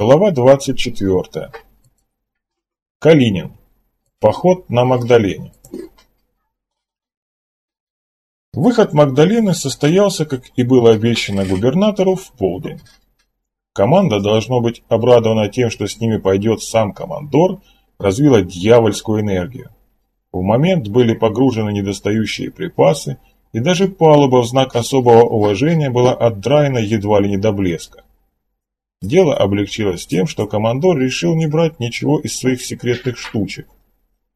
Глава 24. Калинин. Поход на Магдалене. Выход Магдалены состоялся, как и было обещано губернатору, в полдень. Команда, должно быть обрадована тем, что с ними пойдет сам командор, развила дьявольскую энергию. В момент были погружены недостающие припасы, и даже палуба в знак особого уважения была отдраена едва ли не до блеска. Дело облегчилось тем, что командор решил не брать ничего из своих секретных штучек.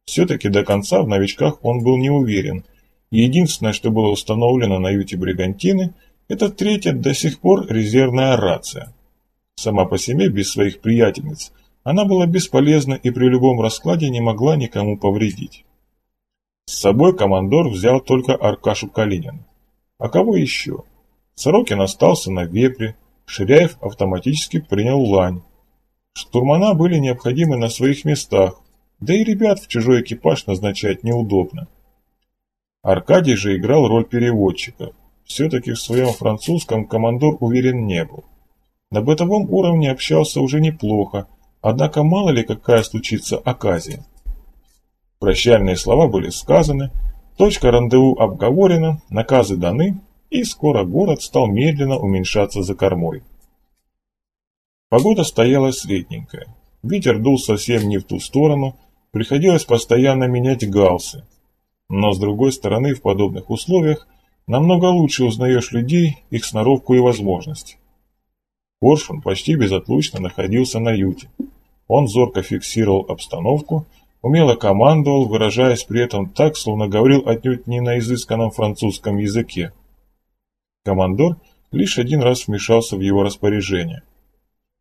Все-таки до конца в новичках он был не уверен, единственное, что было установлено на юте Бригантины, это третья до сих пор резервная рация. Сама по себе, без своих приятельниц, она была бесполезна и при любом раскладе не могла никому повредить. С собой командор взял только Аркашу Калинина. А кого еще? Сорокин остался на вепре, Ширяев автоматически принял лань. Штурмана были необходимы на своих местах, да и ребят в чужой экипаж назначать неудобно. Аркадий же играл роль переводчика. Все-таки в своем французском командор уверен не был. На бытовом уровне общался уже неплохо, однако мало ли какая случится оказия. Прощальные слова были сказаны, точка рандеву обговорена, наказы даны, и скоро город стал медленно уменьшаться за кормой. Погода стояла средненькая. Ветер дул совсем не в ту сторону, приходилось постоянно менять галсы. Но с другой стороны, в подобных условиях намного лучше узнаешь людей, их сноровку и возможности. Коршун почти безотлучно находился на юте. Он зорко фиксировал обстановку, умело командовал, выражаясь при этом так, словно говорил отнюдь не на изысканном французском языке. Командор лишь один раз вмешался в его распоряжение.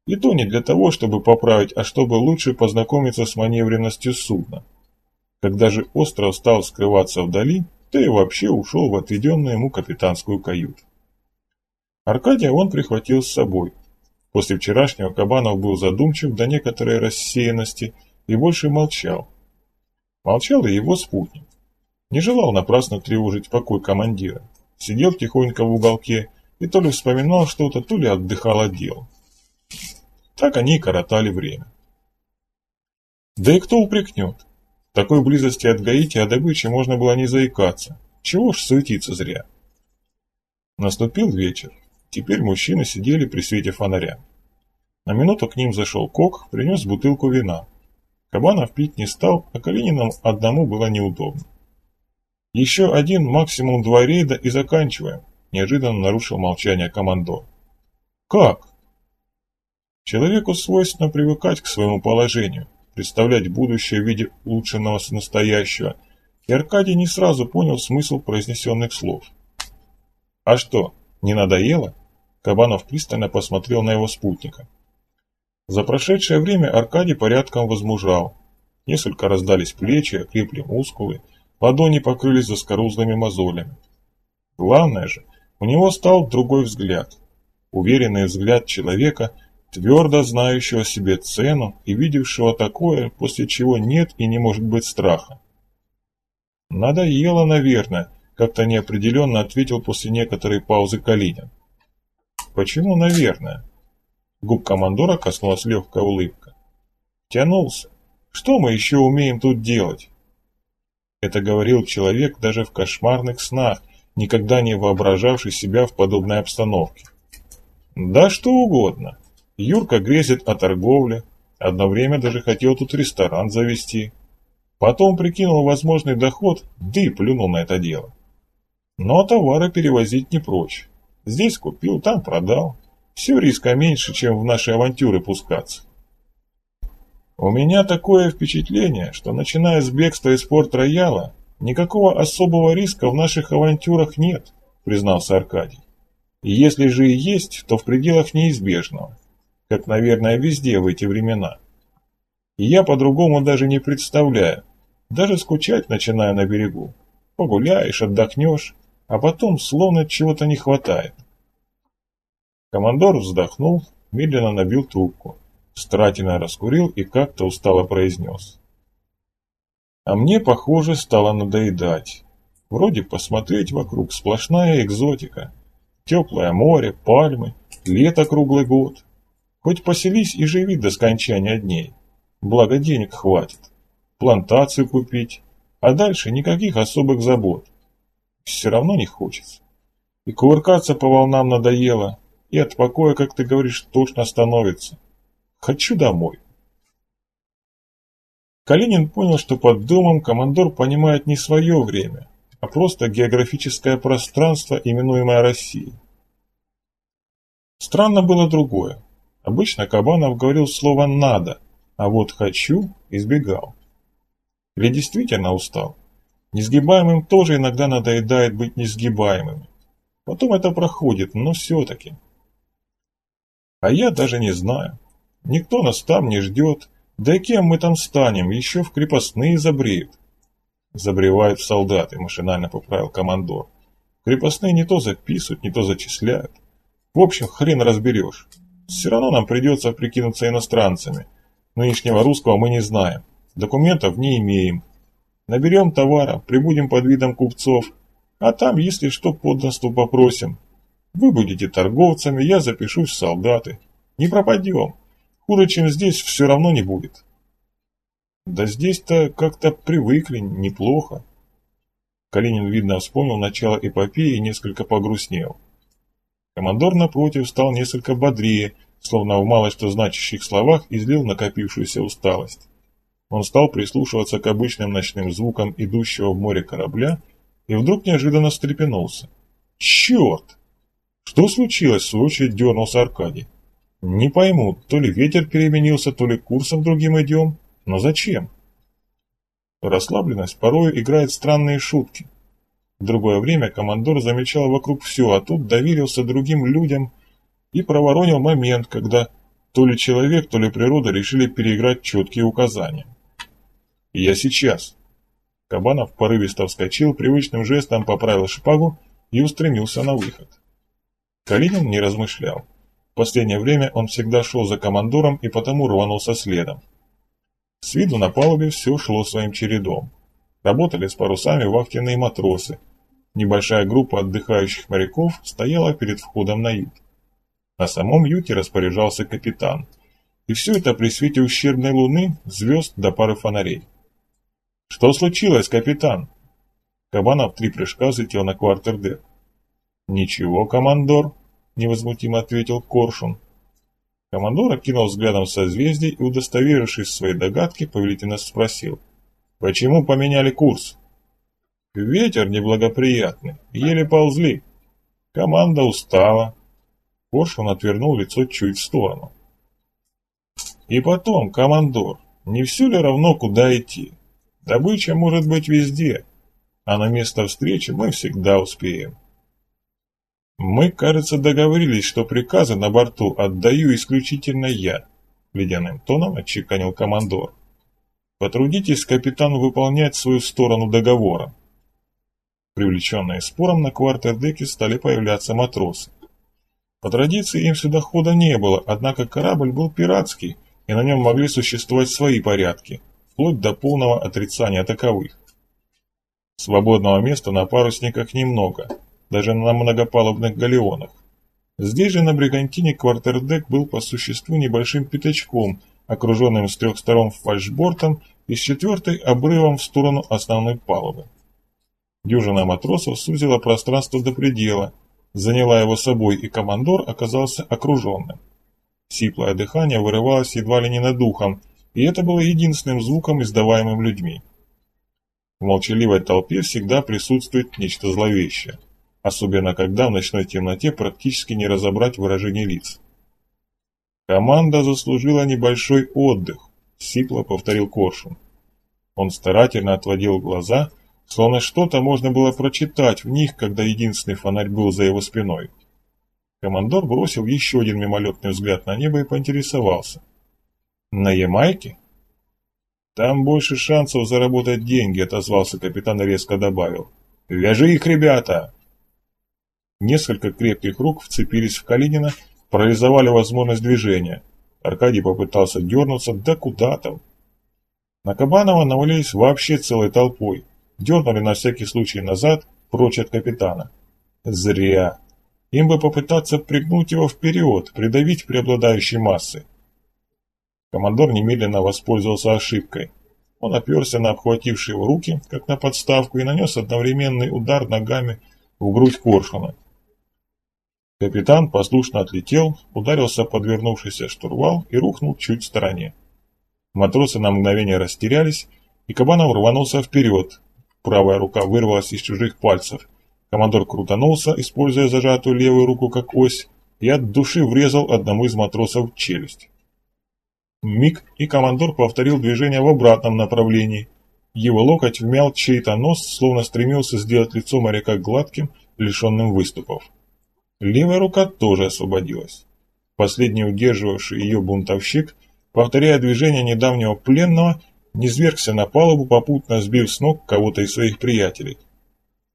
И то не для того, чтобы поправить, а чтобы лучше познакомиться с маневренностью судна. Когда же остров стал скрываться вдали, то и вообще ушел в отведенную ему капитанскую каюту. Аркадия он прихватил с собой. После вчерашнего Кабанов был задумчив до некоторой рассеянности и больше молчал. Молчал и его спутник. Не желал напрасно тревожить покой командира сидел тихонько в уголке и то ли вспоминал что-то, то ли отдыхал от дел. Так они и коротали время. Да и кто упрекнет? В такой близости от Гаити о добыче можно было не заикаться. Чего ж суетиться зря? Наступил вечер. Теперь мужчины сидели при свете фонаря. На минуту к ним зашел Кок, принес бутылку вина. Кабанов пить не стал, а Калининам одному было неудобно. Еще один, максимум два рейда и заканчиваем, неожиданно нарушил молчание командор. Как? Человеку свойственно привыкать к своему положению, представлять будущее в виде улучшенного настоящего, и Аркадий не сразу понял смысл произнесенных слов. «А что, не надоело?» Кабанов пристально посмотрел на его спутника. За прошедшее время Аркадий порядком возмужал. Несколько раздались плечи, окрепли мускулы, Ладони покрылись заскорузлыми мозолями. Главное же, у него стал другой взгляд. Уверенный взгляд человека, твердо знающего себе цену и видевшего такое, после чего нет и не может быть страха. «Надоело, наверное», — как-то неопределенно ответил после некоторой паузы Калинин. «Почему, наверное?» Губ командора коснулась легкая улыбка. «Тянулся. Что мы еще умеем тут делать? Это говорил человек даже в кошмарных снах, никогда не воображавший себя в подобной обстановке. Да что угодно. Юрка грезит о торговле, одно время даже хотел тут ресторан завести. Потом прикинул возможный доход, да и плюнул на это дело. Но товары перевозить не прочь. Здесь купил, там продал. Все риска меньше, чем в наши авантюры пускаться. У меня такое впечатление, что начиная с бегства из порт-рояла, никакого особого риска в наших авантюрах нет, признался Аркадий. И если же и есть, то в пределах неизбежного, как, наверное, везде в эти времена. И я по-другому даже не представляю, даже скучать начинаю на берегу. Погуляешь, отдохнешь, а потом словно чего-то не хватает. Командор вздохнул, медленно набил трубку. Стратина раскурил и как-то устало произнес. А мне, похоже, стало надоедать. Вроде посмотреть вокруг сплошная экзотика. Теплое море, пальмы, лето круглый год. Хоть поселись и живи до скончания дней. Благо денег хватит. Плантацию купить, а дальше никаких особых забот. Все равно не хочется. И кувыркаться по волнам надоело, и от покоя, как ты говоришь, точно становится. Хочу домой. Калинин понял, что под домом командор понимает не свое время, а просто географическое пространство, именуемое Россией. Странно было другое. Обычно Кабанов говорил слово «надо», а вот «хочу» избегал. Или действительно устал? Несгибаемым тоже иногда надоедает быть несгибаемыми. Потом это проходит, но все-таки. А я даже не знаю. Никто нас там не ждет. Да кем мы там станем? Еще в крепостные забреют. Забревают солдаты, машинально поправил командор. Крепостные не то записывают, не то зачисляют. В общем, хрен разберешь. Все равно нам придется прикинуться иностранцами. Нынешнего русского мы не знаем. Документов не имеем. Наберем товара, прибудем под видом купцов, а там, если что, подданству попросим. Вы будете торговцами, я запишусь в солдаты. Не пропадем. Хуже, чем здесь, все равно не будет. Да здесь-то как-то привыкли, неплохо. Калинин, видно, вспомнил начало эпопеи и несколько погрустнел. Командор, напротив, стал несколько бодрее, словно в мало что значащих словах излил накопившуюся усталость. Он стал прислушиваться к обычным ночным звукам идущего в море корабля и вдруг неожиданно встрепенулся. «Черт!» «Что случилось?» – в свою очередь дернулся Аркадий. «Не пойму, то ли ветер переменился, то ли курсом другим идем. Но зачем?» Расслабленность порою играет странные шутки. В другое время командор замечал вокруг все, а тут доверился другим людям и проворонил момент, когда то ли человек, то ли природа решили переиграть четкие указания. «Я сейчас». Кабанов порывисто вскочил, привычным жестом поправил шпагу и устремился на выход. Калинин не размышлял. В последнее время он всегда шел за командором и потому рванулся следом. С виду на палубе все шло своим чередом. Работали с парусами вахтенные матросы. Небольшая группа отдыхающих моряков стояла перед входом на ют. На самом юте распоряжался капитан. И все это при свете ущербной луны, звезд до пары фонарей. «Что случилось, капитан?» Кабанов три прыжка взлетел на квартердек. «Ничего, командор», — невозмутимо ответил Коршун. Командор окинул взглядом созвездий и, удостоверившись в своей догадке, повелительно спросил. «Почему поменяли курс?» «Ветер неблагоприятный, еле ползли. Команда устала». Коршун отвернул лицо чуть в сторону. «И потом, командор, не все ли равно, куда идти? Добыча может быть везде, а на место встречи мы всегда успеем. Мы, кажется, договорились, что приказы на борту отдаю исключительно я, ледяным тоном отчеканил командор. Потрудитесь, капитан, выполнять свою сторону договора. Привлеченные спором на квартердеке стали появляться матросы. По традиции им сюда хода не было, однако корабль был пиратский, и на нем могли существовать свои порядки – вплоть до полного отрицания таковых. Свободного места на парусниках немного, даже на многопалубных галеонах. Здесь же на Бригантине квартердек был по существу небольшим пятачком, окруженным с трех сторон фальшбортом и с четвертой обрывом в сторону основной палубы. Дюжина матросов сузила пространство до предела, заняла его собой, и командор оказался окруженным. Сиплое дыхание вырывалось едва ли не над духом, и это было единственным звуком, издаваемым людьми. В молчаливой толпе всегда присутствует нечто зловещее, особенно когда в ночной темноте практически не разобрать выражение лиц. «Команда заслужила небольшой отдых», — сипло повторил Коршун. Он старательно отводил глаза, словно что-то можно было прочитать в них, когда единственный фонарь был за его спиной. Командор бросил еще один мимолетный взгляд на небо и поинтересовался — на Ямайке? Там больше шансов заработать деньги, отозвался капитан и резко добавил. Вяжи их, ребята! Несколько крепких рук вцепились в Калинина, парализовали возможность движения. Аркадий попытался дернуться, да куда там. На Кабанова навалились вообще целой толпой. Дернули на всякий случай назад, прочь от капитана. Зря. Им бы попытаться пригнуть его вперед, придавить преобладающей массой. Командор немедленно воспользовался ошибкой. Он оперся на обхватившие его руки, как на подставку, и нанес одновременный удар ногами в грудь коршуна. Капитан послушно отлетел, ударился подвернувшийся штурвал и рухнул чуть в стороне. Матросы на мгновение растерялись, и Кабанов рванулся вперед. Правая рука вырвалась из чужих пальцев. Командор крутанулся, используя зажатую левую руку как ось, и от души врезал одному из матросов в челюсть. Миг, и командор повторил движение в обратном направлении. Его локоть вмял чей-то нос, словно стремился сделать лицо моряка гладким, лишенным выступов. Левая рука тоже освободилась. Последний удерживавший ее бунтовщик, повторяя движение недавнего пленного, низвергся на палубу, попутно сбив с ног кого-то из своих приятелей.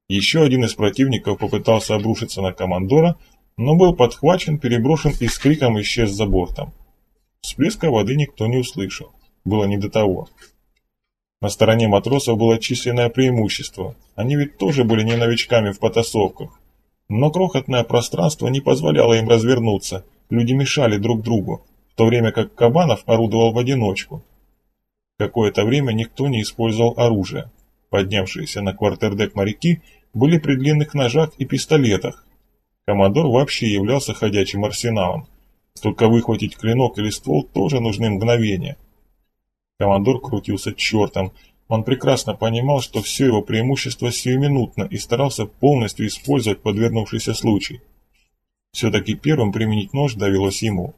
Еще один из противников попытался обрушиться на командора, но был подхвачен, переброшен и с криком исчез за бортом. Всплеска воды никто не услышал. Было не до того. На стороне матросов было численное преимущество. Они ведь тоже были не новичками в потасовках. Но крохотное пространство не позволяло им развернуться. Люди мешали друг другу, в то время как Кабанов орудовал в одиночку. Какое-то время никто не использовал оружие. Поднявшиеся на квартердек моряки были при длинных ножах и пистолетах. Командор вообще являлся ходячим арсеналом. Только выхватить клинок или ствол тоже нужны мгновения. Командор крутился чертом. Он прекрасно понимал, что все его преимущество сиюминутно и старался полностью использовать подвернувшийся случай. Все-таки первым применить нож довелось ему.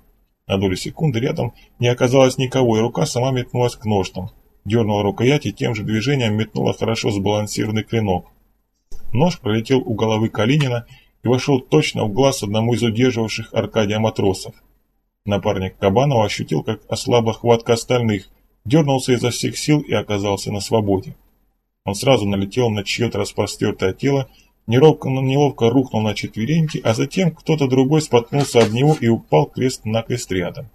На долю секунды рядом не оказалось никого, и рука сама метнулась к ножнам. Дернула рукоять и тем же движением метнула хорошо сбалансированный клинок. Нож пролетел у головы Калинина и вошел точно в глаз одному из удерживавших Аркадия матросов. Напарник Кабанова ощутил, как ослабла хватка остальных, дернулся изо всех сил и оказался на свободе. Он сразу налетел на чье-то распростертое тело, неловко, неловко рухнул на четвереньки, а затем кто-то другой споткнулся об него и упал крест-накрест рядом.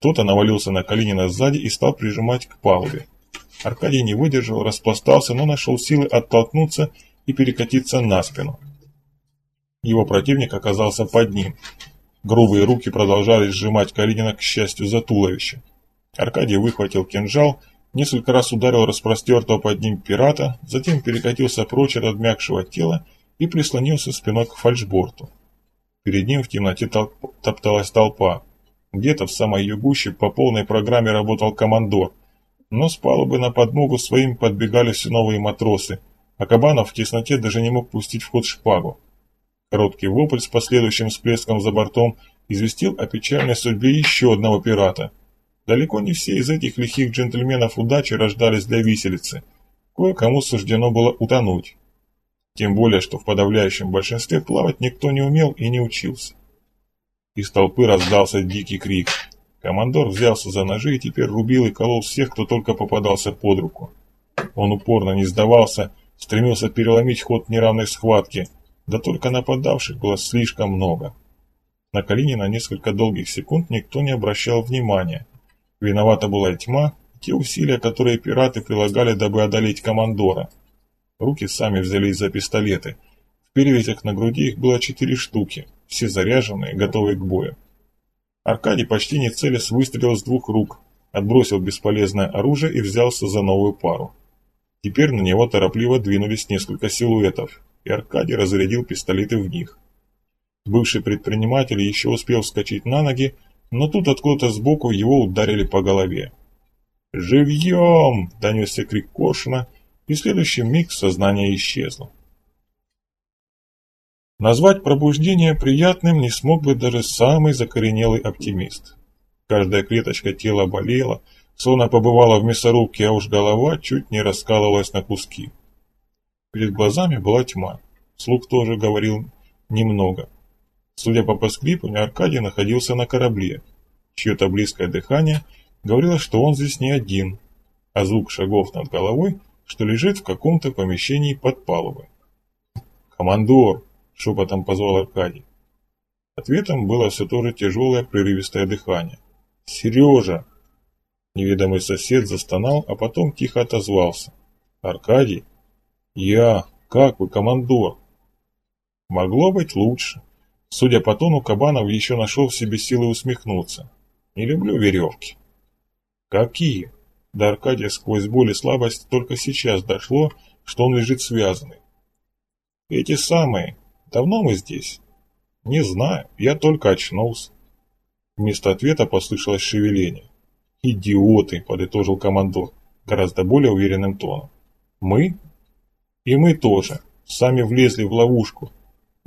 Кто-то навалился на Калинина сзади и стал прижимать к палубе. Аркадий не выдержал, распластался, но нашел силы оттолкнуться и перекатиться на спину. Его противник оказался под ним. Грубые руки продолжали сжимать Калинина, к счастью, за туловище. Аркадий выхватил кинжал, несколько раз ударил распростертого под ним пирата, затем перекатился прочь от обмякшего тела и прислонился спиной к фальшборту. Перед ним в темноте толп... топталась толпа. Где-то в самой ее по полной программе работал командор, но с палубы на подмогу своим подбегали все новые матросы, а Кабанов в тесноте даже не мог пустить в ход шпагу. Короткий вопль с последующим всплеском за бортом известил о печальной судьбе еще одного пирата. Далеко не все из этих лихих джентльменов удачи рождались для виселицы. Кое-кому суждено было утонуть. Тем более, что в подавляющем большинстве плавать никто не умел и не учился. Из толпы раздался дикий крик. Командор взялся за ножи и теперь рубил и колол всех, кто только попадался под руку. Он упорно не сдавался, стремился переломить ход неравной схватки – да только нападавших было слишком много. На Калинина несколько долгих секунд никто не обращал внимания. Виновата была тьма, те усилия, которые пираты прилагали, дабы одолеть командора. Руки сами взялись за пистолеты. В перевязях на груди их было четыре штуки, все заряженные, готовые к бою. Аркадий почти не целясь выстрелил с двух рук, отбросил бесполезное оружие и взялся за новую пару. Теперь на него торопливо двинулись несколько силуэтов и Аркадий разрядил пистолеты в них. Бывший предприниматель еще успел вскочить на ноги, но тут откуда-то сбоку его ударили по голове. «Живьем!» – донесся крик Коршуна, и следующий миг сознание исчезло. Назвать пробуждение приятным не смог бы даже самый закоренелый оптимист. Каждая клеточка тела болела, словно побывала в мясорубке, а уж голова чуть не раскалывалась на куски. Перед глазами была тьма. Слух тоже говорил немного. Судя по поскрипыванию, Аркадий находился на корабле. Чье-то близкое дыхание говорило, что он здесь не один, а звук шагов над головой, что лежит в каком-то помещении под палубой. «Командор!» — шепотом позвал Аркадий. Ответом было все то же тяжелое прерывистое дыхание. «Сережа!» Неведомый сосед застонал, а потом тихо отозвался. «Аркадий?» «Я? Как вы, командор?» «Могло быть лучше. Судя по тону, Кабанов еще нашел в себе силы усмехнуться. Не люблю веревки. Какие? До Аркадия сквозь боль и слабость только сейчас дошло, что он лежит связанный. Эти самые. Давно мы здесь? Не знаю, я только очнулся. Вместо ответа послышалось шевеление. «Идиоты!» – подытожил командор, гораздо более уверенным тоном. «Мы? И мы тоже. Сами влезли в ловушку.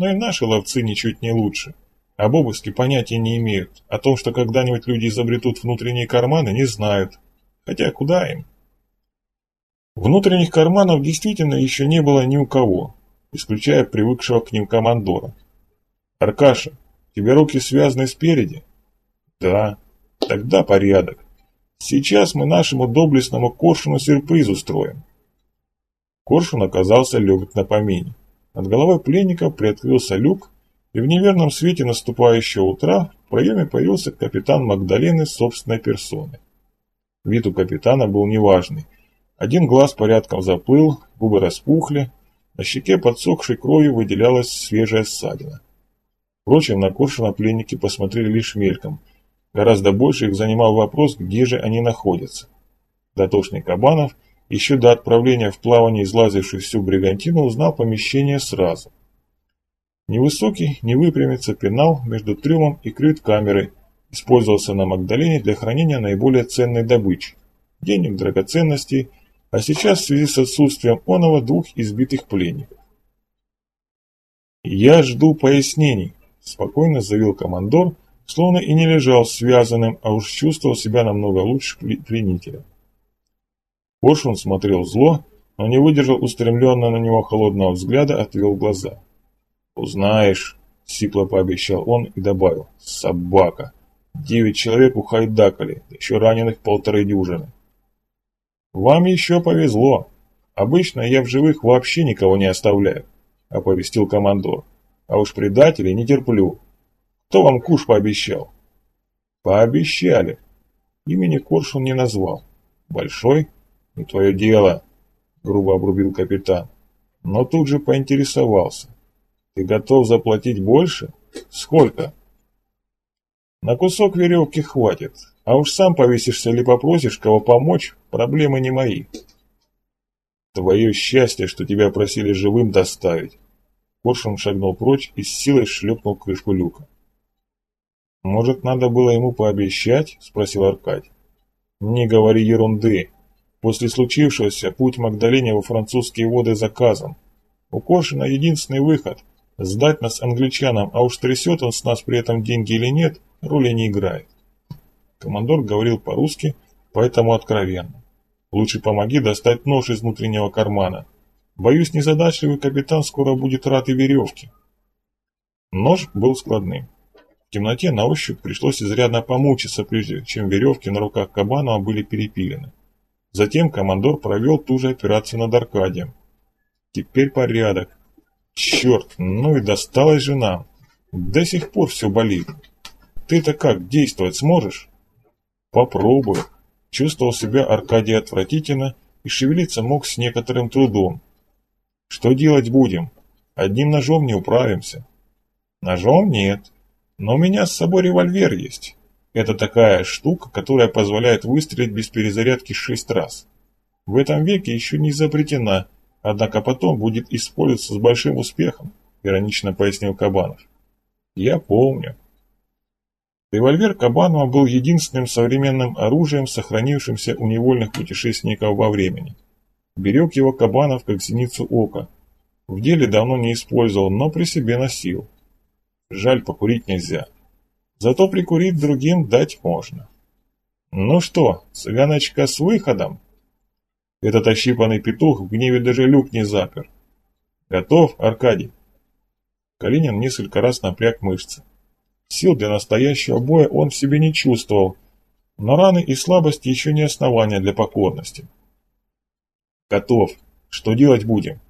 Но и наши ловцы ничуть не лучше. Об обыске понятия не имеют. О том, что когда-нибудь люди изобретут внутренние карманы, не знают. Хотя куда им? Внутренних карманов действительно еще не было ни у кого, исключая привыкшего к ним командора. «Аркаша, тебе руки связаны спереди?» «Да». «Тогда порядок. Сейчас мы нашему доблестному Коршуну сюрприз устроим». Коршун оказался легок на помине. Над головой пленника приоткрылся люк, и в неверном свете наступающего утра в проеме появился капитан Магдалены собственной персоной. Вид у капитана был неважный. Один глаз порядком заплыл, губы распухли, на щеке подсохшей кровью выделялась свежая ссадина. Впрочем, на Коршуна пленники посмотрели лишь мельком. Гораздо больше их занимал вопрос, где же они находятся. Дотошный Кабанов еще до отправления в плавание излазивший всю бригантину узнал помещение сразу. Невысокий, не выпрямится пенал между трюмом и крют-камерой, использовался на Магдалене для хранения наиболее ценной добычи – денег, драгоценностей, а сейчас в связи с отсутствием оного двух избитых пленников. «Я жду пояснений», – спокойно заявил командор, словно и не лежал связанным, а уж чувствовал себя намного лучше пленителя. Коршун смотрел зло, но не выдержал устремленного на него холодного взгляда, отвел глаза. «Узнаешь», — сипло пообещал он и добавил, «собака». Девять человек ухайдакали, еще раненых полторы дюжины. «Вам еще повезло. Обычно я в живых вообще никого не оставляю», — оповестил командор. «А уж предателей не терплю. Кто вам куш пообещал?» «Пообещали. Имени Коршун не назвал. Большой? Не твое дело», — грубо обрубил капитан. Но тут же поинтересовался. «Ты готов заплатить больше? Сколько?» На кусок веревки хватит, а уж сам повесишься или попросишь кого помочь, проблемы не мои. Твое счастье, что тебя просили живым доставить. Коршун шагнул прочь и с силой шлепнул крышку люка. «Может, надо было ему пообещать?» – спросил Аркадь. «Не говори ерунды. После случившегося путь Магдалене во французские воды заказан. У Коршуна единственный выход – сдать нас англичанам, а уж трясет он с нас при этом деньги или нет – роли не играет. Командор говорил по-русски, поэтому откровенно. Лучше помоги достать нож из внутреннего кармана. Боюсь, незадачливый капитан скоро будет рад и веревке. Нож был складным. В темноте на ощупь пришлось изрядно помучиться, прежде чем веревки на руках Кабанова были перепилены. Затем командор провел ту же операцию над Аркадием. Теперь порядок. Черт, ну и досталась же нам. До сих пор все болит. Ты-то как, действовать сможешь? Попробую. Чувствовал себя Аркадий отвратительно и шевелиться мог с некоторым трудом. Что делать будем? Одним ножом не управимся. Ножом нет, но у меня с собой револьвер есть. Это такая штука, которая позволяет выстрелить без перезарядки шесть раз. В этом веке еще не изобретена, однако потом будет использоваться с большим успехом, иронично пояснил Кабанов. Я помню. Револьвер Кабанова был единственным современным оружием, сохранившимся у невольных путешественников во времени. Берег его Кабанов как зеницу ока. В деле давно не использовал, но при себе носил. Жаль, покурить нельзя. Зато прикурить другим дать можно. Ну что, цыганочка с выходом? Этот ощипанный петух в гневе даже люк не запер. Готов, Аркадий? Калинин несколько раз напряг мышцы. Сил для настоящего боя он в себе не чувствовал, но раны и слабости еще не основания для покорности. Готов. Что делать будем?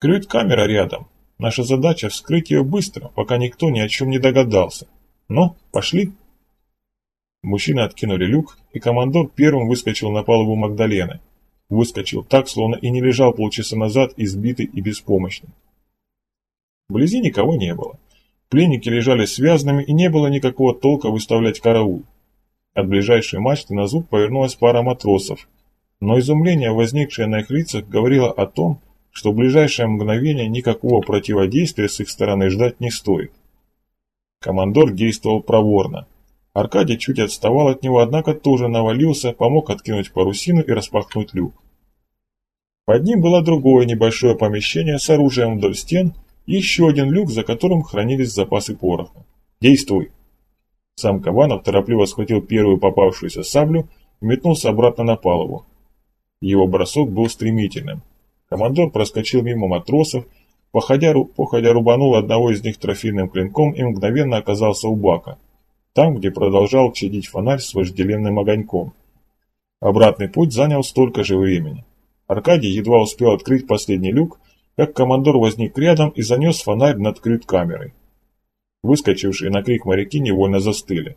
Крют-камера рядом. Наша задача вскрыть ее быстро, пока никто ни о чем не догадался. Ну, пошли. Мужчины откинули люк, и командор первым выскочил на палубу Магдалены. Выскочил так, словно и не лежал полчаса назад, избитый и беспомощный. Вблизи никого не было. Пленники лежали связанными и не было никакого толка выставлять караул. От ближайшей мачты на звук повернулась пара матросов, но изумление, возникшее на их лицах, говорило о том, что в ближайшее мгновение никакого противодействия с их стороны ждать не стоит. Командор действовал проворно. Аркадий чуть отставал от него, однако тоже навалился, помог откинуть парусину и распахнуть люк. Под ним было другое небольшое помещение с оружием вдоль стен и еще один люк, за которым хранились запасы пороха. «Действуй!» Сам Кабанов торопливо схватил первую попавшуюся саблю и метнулся обратно на палубу. Его бросок был стремительным. Командор проскочил мимо матросов, походя, походя рубанул одного из них трофейным клинком и мгновенно оказался у бака, там, где продолжал чадить фонарь с вожделенным огоньком. Обратный путь занял столько же времени. Аркадий едва успел открыть последний люк, как командор возник рядом и занес фонарь над крют-камерой. Выскочившие на крик моряки невольно застыли.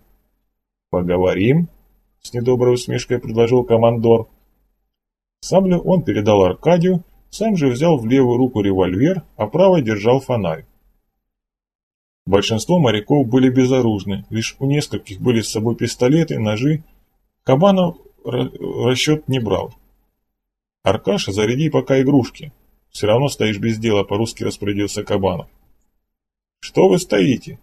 «Поговорим?» — с недоброй усмешкой предложил командор. Саблю он передал Аркадию, сам же взял в левую руку револьвер, а правой держал фонарь. Большинство моряков были безоружны, лишь у нескольких были с собой пистолеты, ножи. Кабанов расчет не брал. «Аркаша, заряди пока игрушки. Все равно стоишь без дела», — по-русски распорядился Кабанов. «Что вы стоите?»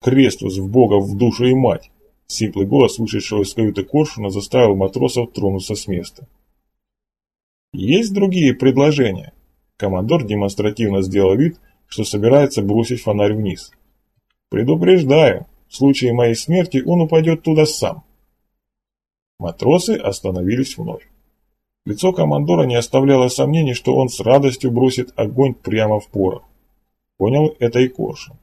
«Крестус в Бога, в душу и мать!» Сиплый голос вышедшего из каюты Коршуна заставил матросов тронуться с места. «Есть другие предложения?» Командор демонстративно сделал вид, что собирается бросить фонарь вниз. «Предупреждаю, в случае моей смерти он упадет туда сам». Матросы остановились вновь. Лицо командора не оставляло сомнений, что он с радостью бросит огонь прямо в порох. Понял это и Коршун.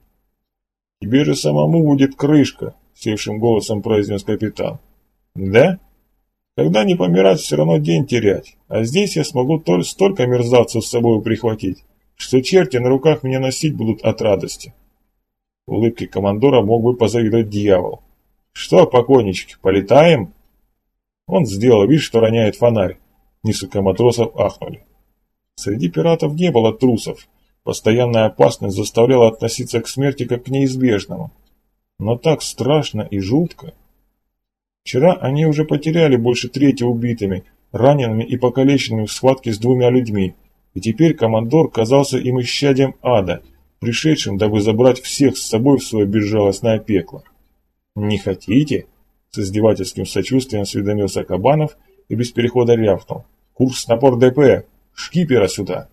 «Тебе же самому будет крышка», — севшим голосом произнес капитан. «Да?» Когда не помирать, все равно день терять. А здесь я смогу только столько мерзавцев с собой прихватить, что черти на руках меня носить будут от радости. Улыбки командора мог бы позавидовать дьявол. Что, покойнички, полетаем? Он сделал вид, что роняет фонарь. Несколько матросов ахнули. Среди пиратов не было трусов. Постоянная опасность заставляла относиться к смерти как к неизбежному. Но так страшно и жутко. Вчера они уже потеряли больше трети убитыми, ранеными и покалеченными в схватке с двумя людьми, и теперь командор казался им исчадием ада, пришедшим, дабы забрать всех с собой в свое безжалостное пекло. «Не хотите?» – с издевательским сочувствием осведомился Кабанов и без перехода рявкнул. «Курс напор ДП! Шкипера сюда!»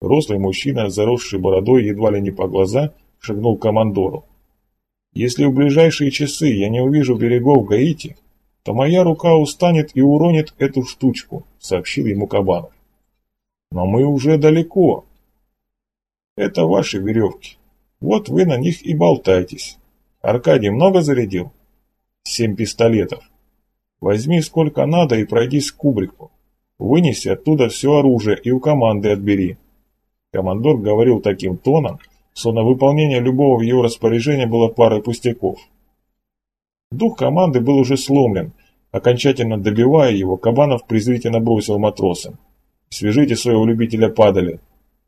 Рослый мужчина, заросший бородой едва ли не по глаза, шагнул к командору. Если в ближайшие часы я не увижу берегов Гаити, то моя рука устанет и уронит эту штучку, сообщил ему Кабанов. Но мы уже далеко. Это ваши веревки. Вот вы на них и болтайтесь. Аркадий много зарядил? Семь пистолетов. Возьми сколько надо и пройдись к кубрику. Вынеси оттуда все оружие и у команды отбери. Командор говорил таким тоном, словно выполнение любого в его распоряжении было парой пустяков. Дух команды был уже сломлен. Окончательно добивая его, Кабанов презрительно бросил матросам. «Свяжите своего любителя падали.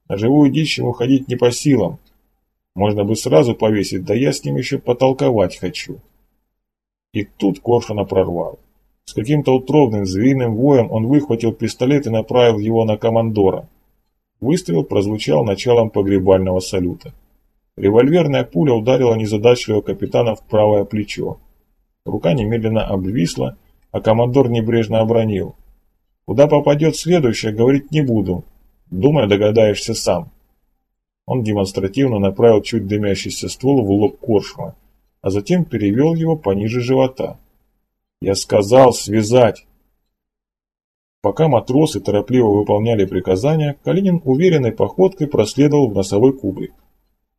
На живую дичь ему ходить не по силам. Можно бы сразу повесить, да я с ним еще потолковать хочу». И тут Коршуна прорвал. С каким-то утробным звериным воем он выхватил пистолет и направил его на командора. Выстрел прозвучал началом погребального салюта. Револьверная пуля ударила незадачливого капитана в правое плечо. Рука немедленно обвисла, а командор небрежно обронил. «Куда попадет следующее, говорить не буду. Думаю, догадаешься сам». Он демонстративно направил чуть дымящийся ствол в лоб Коршуна, а затем перевел его пониже живота. «Я сказал связать!» Пока матросы торопливо выполняли приказания, Калинин уверенной походкой проследовал в носовой кубрик.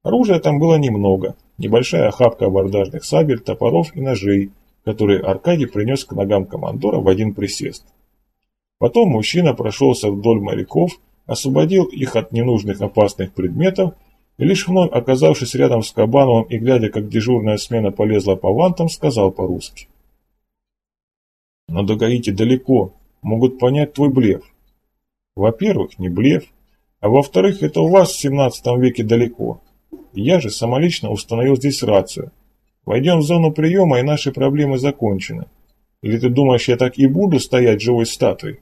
Оружия там было немного, небольшая охапка абордажных сабель, топоров и ножей, которые Аркадий принес к ногам командора в один присест. Потом мужчина прошелся вдоль моряков, освободил их от ненужных опасных предметов и лишь вновь оказавшись рядом с Кабановым и глядя, как дежурная смена полезла по вантам, сказал по-русски. «Но до далеко, могут понять твой блеф. Во-первых, не блеф, а во-вторых, это у вас в 17 веке далеко. Я же самолично установил здесь рацию. Войдем в зону приема, и наши проблемы закончены. Или ты думаешь, я так и буду стоять живой статуей?